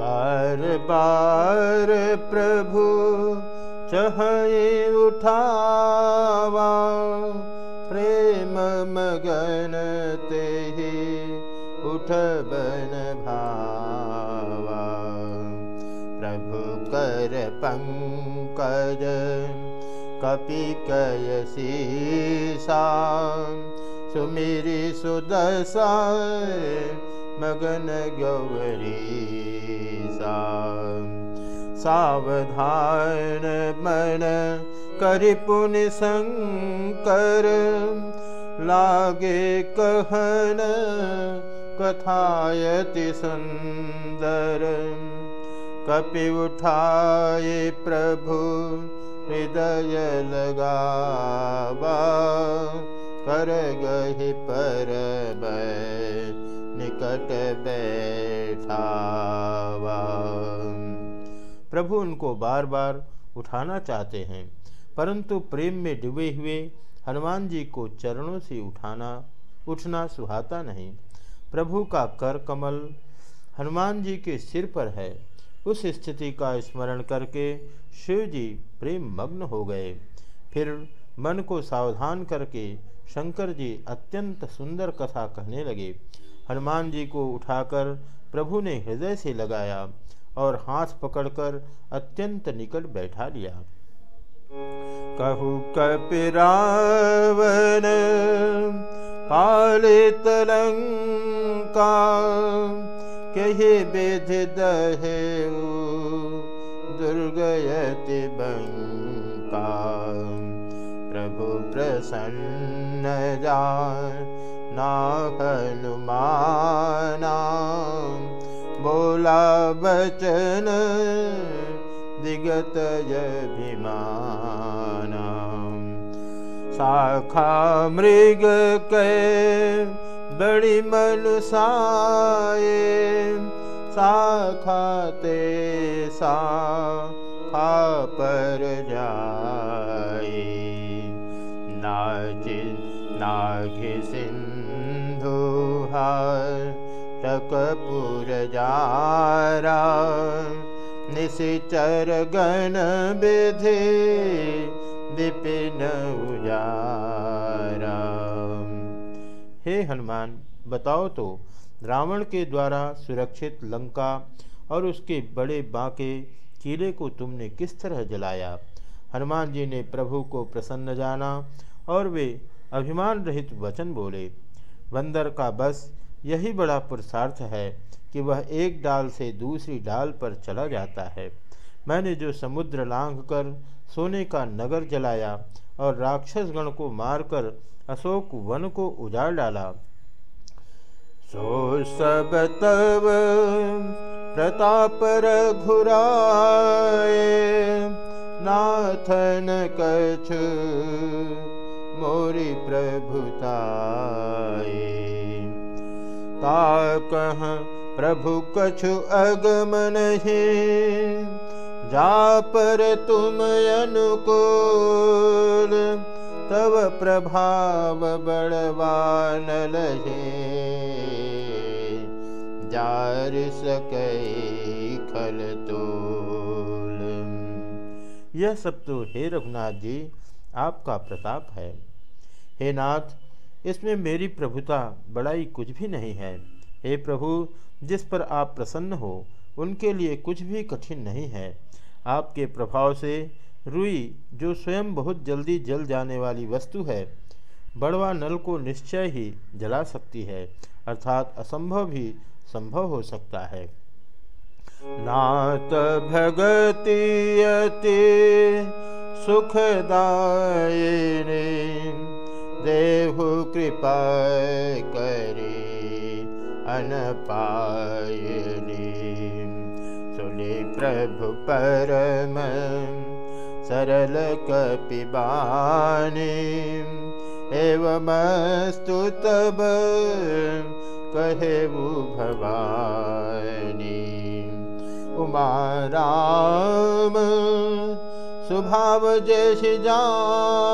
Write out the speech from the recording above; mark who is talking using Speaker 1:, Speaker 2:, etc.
Speaker 1: बार बार प्रभु चहे उठावा, प्रेम मगन ते उठ बन भावा। प्रभु कर पंकज कपि कय कयसी सुमिरी सुदशा, मगन गौरी। सावधान मन करि पुनि शंकर लागे कहन कथायति सुंदर कपि उठाए प्रभु हृदय लगावा। कर गहि पर निकट बैठावा। प्रभु उनको बार बार उठाना चाहते हैं, परंतु प्रेम में डूबे हुए हनुमान जी को चरणों से उठाना, उठना सुहाता नहीं। प्रभु का कर कमल हनुमान जी के सिर पर है। उस स्थिति का स्मरण करके शिव जी प्रेम मग्न हो गए। फिर मन को सावधान करके शंकर जी अत्यंत सुंदर कथा कहने लगे हनुमान जी को उठाकर प्रभु ने हृदय से लगाया और हाथ पकड़कर अत्यंत निकट बैठा लिया। कहु कपिरावन कहे दहे दुर्गयति बंका। प्रभु प्रसन्न जा हनुमाना बोला बचन दिगत अभिमाना शाखा मृग के बड़ी मनुषाए शाखा ते शाखा पर जाए टकपुर जारा, निशिचर गण विधि विपिन उजारा। हे हनुमान, बताओ तो रावण के द्वारा सुरक्षित लंका और उसके बड़े बांके किले को तुमने किस तरह जलाया? हनुमान जी ने प्रभु को प्रसन्न जाना और वे अभिमान रहित वचन बोले, बंदर का बस यही बड़ा पुरुषार्थ है कि वह एक डाल से दूसरी डाल पर चला जाता है। मैंने जो समुद्र लांघ कर सोने का नगर जलाया और राक्षस गण को मारकर अशोक वन को उजाड़ डाला। सो सब तब प्रताप घुराए नाथन कछ मोरी प्रभुताए कह, प्रभु कछु अगम हे जा पर तुम अनुकूल तब प्रभाव बड़वान लहे। जार सके खल तोल। यह सब तो हे रघुनाथ जी, आपका प्रताप है। हे नाथ इसमें मेरी प्रभुता बड़ाई कुछ भी नहीं है। हे प्रभु, जिस पर आप प्रसन्न हो, उनके लिए कुछ भी कठिन नहीं है। आपके प्रभाव से रुई, जो स्वयं बहुत जल्दी जल जाने वाली वस्तु है, बड़वा नल को निश्चय ही जला सकती है, अर्थात असंभव भी संभव हो सकता है। नात भगति सुखदाय देहु कृपा करे अनपायनी। सुनि प्रभु परम सरल कपिबानी एवमस्तु तब कहे भवानी। उमा राम स्वभाव जैसे जा